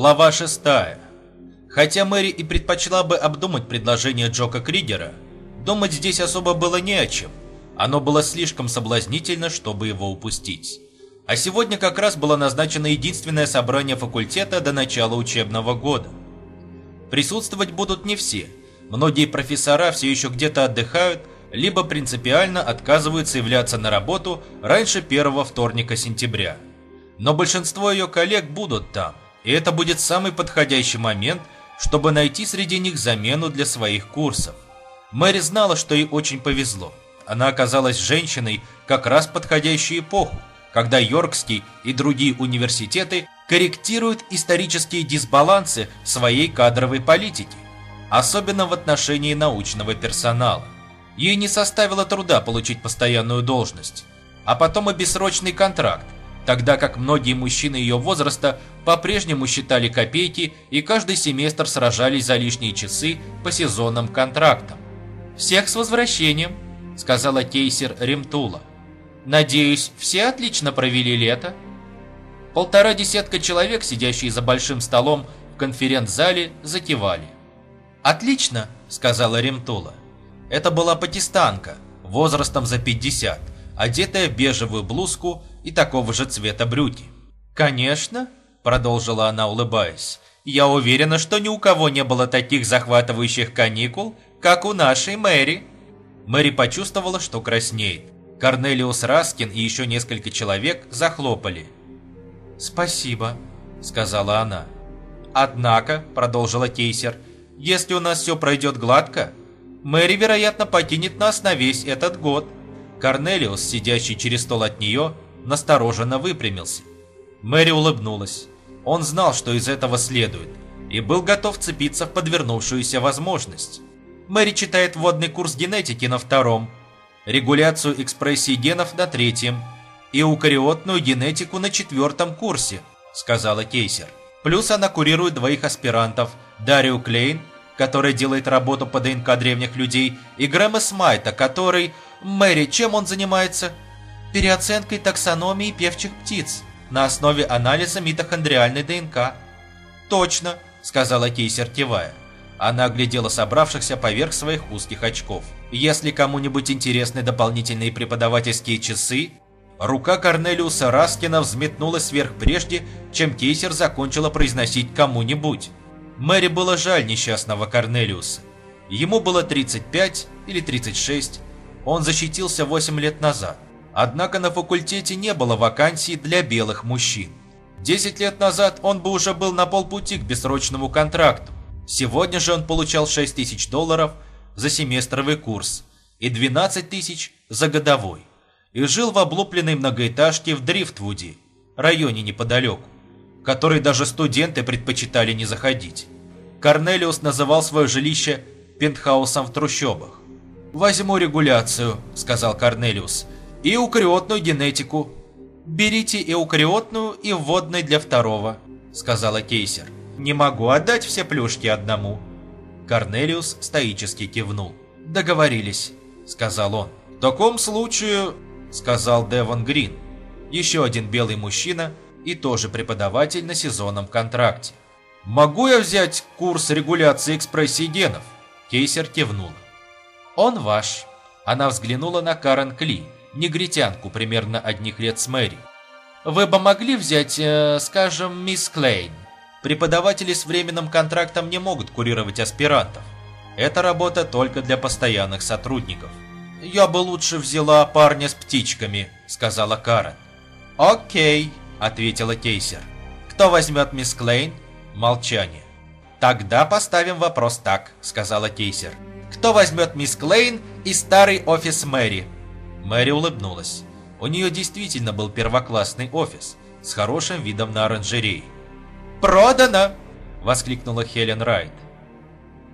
Глава 6. Хотя Мэри и предпочла бы обдумать предложение Джока Кригера, думать здесь особо было не о чем. Оно было слишком соблазнительно, чтобы его упустить. А сегодня как раз было назначено единственное собрание факультета до начала учебного года. Присутствовать будут не все. Многие профессора все еще где-то отдыхают, либо принципиально отказываются являться на работу раньше первого вторника сентября. Но большинство ее коллег будут там, и это будет самый подходящий момент, чтобы найти среди них замену для своих курсов. Мэри знала, что ей очень повезло. Она оказалась женщиной как раз подходящей эпоху, когда Йоркский и другие университеты корректируют исторические дисбалансы своей кадровой политики, особенно в отношении научного персонала. Ей не составило труда получить постоянную должность, а потом и бессрочный контракт, тогда как многие мужчины ее возраста по-прежнему считали копейки и каждый семестр сражались за лишние часы по сезонным контрактам. «Всех с возвращением», — сказала кейсер Ремтула. «Надеюсь, все отлично провели лето?» Полтора десятка человек, сидящие за большим столом в конференц-зале, закивали. «Отлично», — сказала Ремтула. Это была пакистанка, возрастом за 50, одетая в бежевую блузку и такого же цвета брюки. «Конечно», — продолжила она, улыбаясь, «я уверена, что ни у кого не было таких захватывающих каникул, как у нашей Мэри». Мэри почувствовала, что краснеет. Корнелиус Раскин и еще несколько человек захлопали. «Спасибо», — сказала она. «Однако», — продолжила Кейсер, — «если у нас все пройдет гладко, Мэри, вероятно, покинет нас на весь этот год». Корнелиус, сидящий через стол от нее, настороженно выпрямился. Мэри улыбнулась. Он знал, что из этого следует, и был готов цепиться в подвернувшуюся возможность. Мэри читает вводный курс генетики на втором, регуляцию экспрессии генов на третьем и эукариотную генетику на четвертом курсе, сказала Кейсер. Плюс она курирует двоих аспирантов, Дарью Клейн, который делает работу по ДНК древних людей, и Грэма Смайта, который... Мэри, чем он занимается? Переоценкой таксономии певчих птиц на основе анализа митохондриальной ДНК. Точно, сказала Кейсер, кивая. Она оглядела собравшихся поверх своих узких очков. Если кому-нибудь интересны дополнительные преподавательские часы, рука Корнелиуса Раскина взметнулась вверх прежде, чем Кейсер закончила произносить кому-нибудь. Мэри было жаль несчастного Корнелиуса. Ему было 35 или 36, он защитился 8 лет назад. Однако на факультете не было вакансий для белых мужчин. 10 лет назад он бы уже был на полпути к бессрочному контракту. Сегодня же он получал 6 тысяч долларов за семестровый курс и 12 тысяч за годовой. И жил в облупленной многоэтажке в Дрифтвуде, районе неподалеку который даже студенты предпочитали не заходить. Корнелиус называл свое жилище пентхаусом в трущобах. «Возьму регуляцию», — сказал Корнелиус, — «и эукариотную генетику». «Берите эукариотную и вводной для второго», — сказала Кейсер. «Не могу отдать все плюшки одному». Корнелиус стоически кивнул. «Договорились», — сказал он. «В таком случае», — сказал Девон Грин, еще один белый мужчина — и тоже преподаватель на сезонном контракте. «Могу я взять курс регуляции экспрессии генов?» Кейсер кивнул. «Он ваш». Она взглянула на Карен Кли, негритянку примерно одних лет с Мэри. «Вы бы могли взять, э, скажем, мисс Клейн?» Преподаватели с временным контрактом не могут курировать аспирантов. Это работа только для постоянных сотрудников. «Я бы лучше взяла парня с птичками», — сказала Карен. «Окей», ответила Кейсер. «Кто возьмет мисс Клейн?» Молчание. «Тогда поставим вопрос так», — сказала Кейсер. «Кто возьмет мисс Клейн и старый офис Мэри?» Мэри улыбнулась. У нее действительно был первоклассный офис с хорошим видом на оранжерей. «Продано!» — воскликнула Хелен Райт.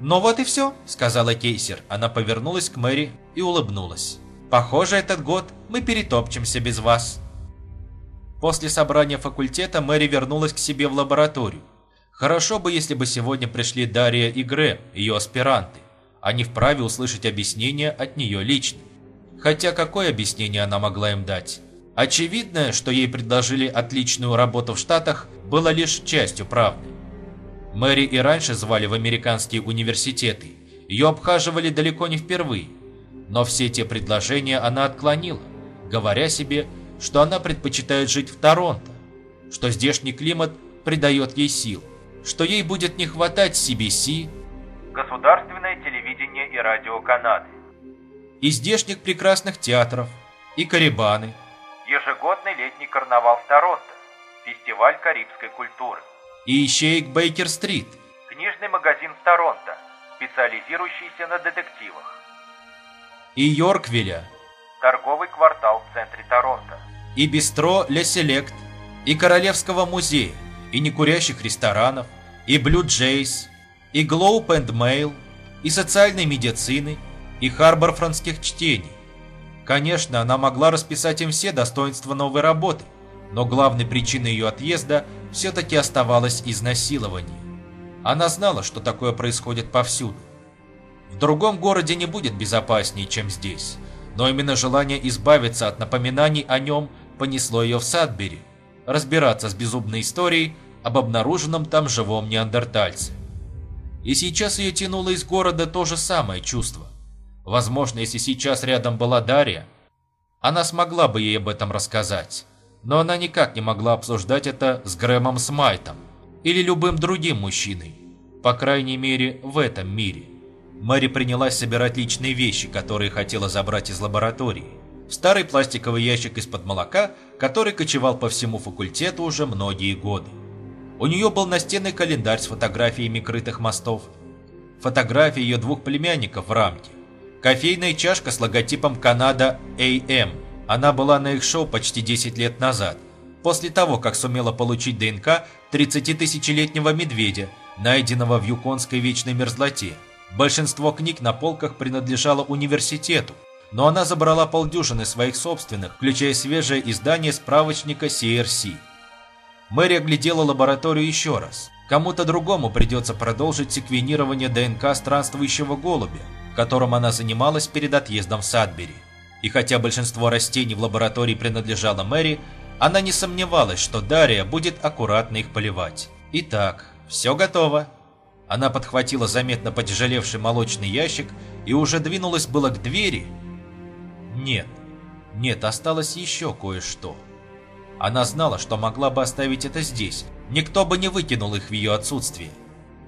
«Ну вот и все», — сказала Кейсер. Она повернулась к Мэри и улыбнулась. «Похоже, этот год мы перетопчемся без вас». После собрания факультета Мэри вернулась к себе в лабораторию. Хорошо бы, если бы сегодня пришли Дарья и Грэм, ее аспиранты. Они вправе услышать объяснение от нее лично. Хотя какое объяснение она могла им дать? Очевидно, что ей предложили отличную работу в Штатах, было лишь частью правды. Мэри и раньше звали в американские университеты. Ее обхаживали далеко не впервые. Но все те предложения она отклонила, говоря себе, что она предпочитает жить в Торонто, что здешний климат придает ей сил, что ей будет не хватать CBC, Государственное телевидение и радио Канады, и здешних прекрасных театров, и Карибаны, ежегодный летний карнавал в Торонто, фестиваль карибской культуры, и ищеек Бейкер-стрит, книжный магазин в Торонто, специализирующийся на детективах, и Йорквилля, торговый квартал в центре Торонто, и бистро Ле Селект, и Королевского музея, и некурящих ресторанов, и Блю Джейс, и Globe and Mail, и социальной медицины, и харборфронских чтений. Конечно, она могла расписать им все достоинства новой работы, но главной причиной ее отъезда все-таки оставалось изнасилование. Она знала, что такое происходит повсюду. В другом городе не будет безопаснее, чем здесь, но именно желание избавиться от напоминаний о нем понесло ее в Садбери, разбираться с безумной историей об обнаруженном там живом неандертальце. И сейчас ее тянуло из города то же самое чувство. Возможно, если сейчас рядом была Дарья, она смогла бы ей об этом рассказать. Но она никак не могла обсуждать это с Грэмом Смайтом или любым другим мужчиной. По крайней мере, в этом мире. Мэри принялась собирать личные вещи, которые хотела забрать из лаборатории. Старый пластиковый ящик из-под молока, который кочевал по всему факультету уже многие годы. У нее был настенный календарь с фотографиями крытых мостов, фотографии ее двух племянников в рамке, Кофейная чашка с логотипом Канада AM. Она была на их шоу почти 10 лет назад, после того, как сумела получить ДНК 30-тысячелетнего медведя, найденного в юконской вечной мерзлоте. Большинство книг на полках принадлежало университету, но она забрала полдюжины своих собственных, включая свежее издание справочника CRC. Мэри оглядела лабораторию еще раз. Кому-то другому придется продолжить секвенирование ДНК странствующего голубя, которым она занималась перед отъездом в Садбери. И хотя большинство растений в лаборатории принадлежало Мэри, она не сомневалась, что Дарья будет аккуратно их поливать. Итак, все готово. Она подхватила заметно потяжелевший молочный ящик и уже двинулась было к двери. Нет, нет, осталось еще кое-что. Она знала, что могла бы оставить это здесь, никто бы не выкинул их в ее отсутствие.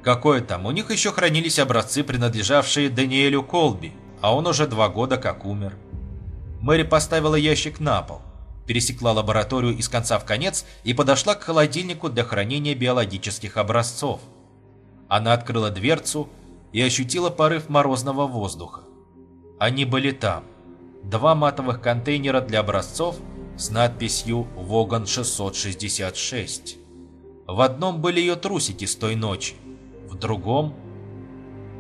Какое там, у них еще хранились образцы, принадлежавшие Даниэлю Колби, а он уже два года как умер. Мэри поставила ящик на пол, пересекла лабораторию из конца в конец и подошла к холодильнику для хранения биологических образцов. Она открыла дверцу и ощутила порыв морозного воздуха. Они были там. Два матовых контейнера для образцов с надписью «Воган 666». В одном были ее трусики с той ночи, в другом...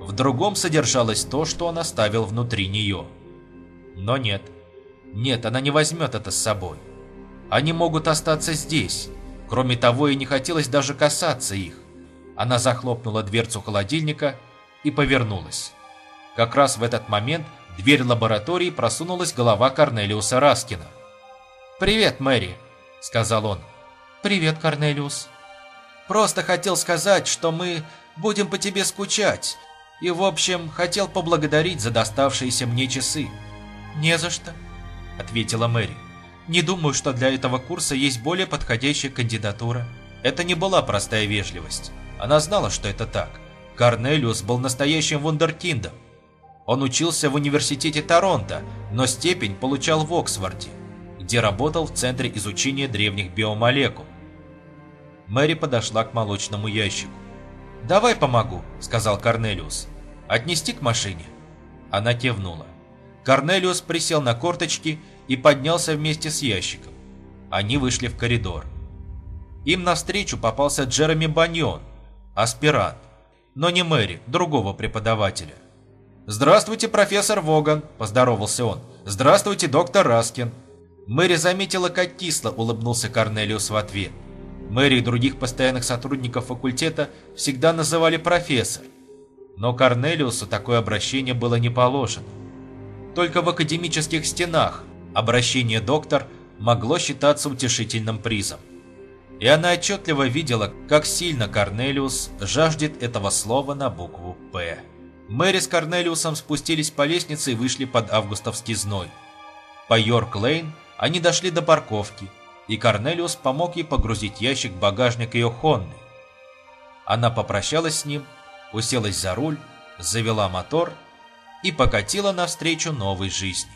В другом содержалось то, что он оставил внутри нее. Но нет. Нет, она не возьмет это с собой. Они могут остаться здесь. Кроме того, и не хотелось даже касаться их. Она захлопнула дверцу холодильника и повернулась. Как раз в этот момент в дверь лаборатории просунулась голова Корнелиуса Раскина. «Привет, Мэри», — сказал он. «Привет, Корнелиус». «Просто хотел сказать, что мы Будем по тебе скучать. И, в общем, хотел поблагодарить за доставшиеся мне часы». «Не за что», — ответила Мэри. «Не думаю, что для этого курса есть более подходящая кандидатура». Это не была простая вежливость. Она знала, что это так. Корнелиус был настоящим вундеркиндом. Он учился в университете Торонто, но степень получал в Оксфорде, где работал в Центре изучения древних биомолекул. Мэри подошла к молочному ящику. «Давай помогу», — сказал Корнелиус. «Отнести к машине?» Она кивнула. Корнелиус присел на корточки и поднялся вместе с ящиком. Они вышли в коридор. Им навстречу попался Джереми Баньон, аспирант, но не Мэри, другого преподавателя. «Здравствуйте, профессор Воган», – поздоровался он. «Здравствуйте, доктор Раскин». Мэри заметила, как кисло улыбнулся Корнелиус в ответ – Мэри и других постоянных сотрудников факультета всегда называли профессор. Но Корнелиусу такое обращение было не положено. Только в академических стенах обращение доктор могло считаться утешительным призом. и она отчетливо видела, как сильно Корнелиус жаждет этого слова на букву «П». Мэри с Корнелиусом спустились по лестнице и вышли под августовский зной. По Йорк-Лейн они дошли до парковки, и Корнелиус помог ей погрузить ящик в багажник ее Хонны. Она попрощалась с ним, уселась за руль, завела мотор и покатила навстречу новой жизни.